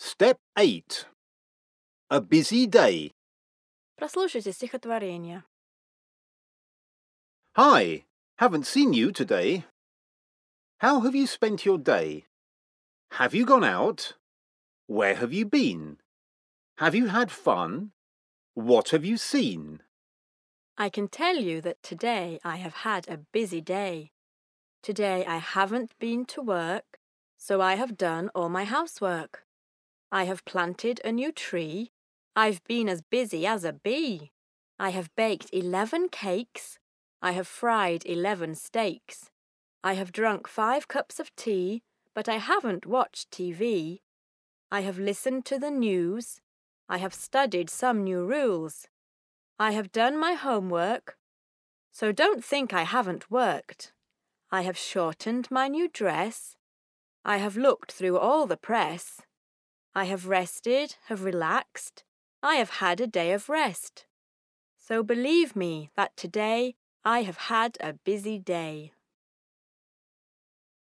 Step 8. A busy day. Прослушайте стихотворение. Hi, haven't seen you today. How have you spent your day? Have you gone out? Where have you been? Have you had fun? What have you seen? I can tell you that today I have had a busy day. Today I haven't been to work, so I have done all my housework. I have planted a new tree. I've been as busy as a bee. I have baked eleven cakes. I have fried eleven steaks. I have drunk five cups of tea, but I haven't watched TV. I have listened to the news. I have studied some new rules. I have done my homework. So don't think I haven't worked. I have shortened my new dress. I have looked through all the press. I have rested, have relaxed. I have had a day of rest. So believe me that today I have had a busy day.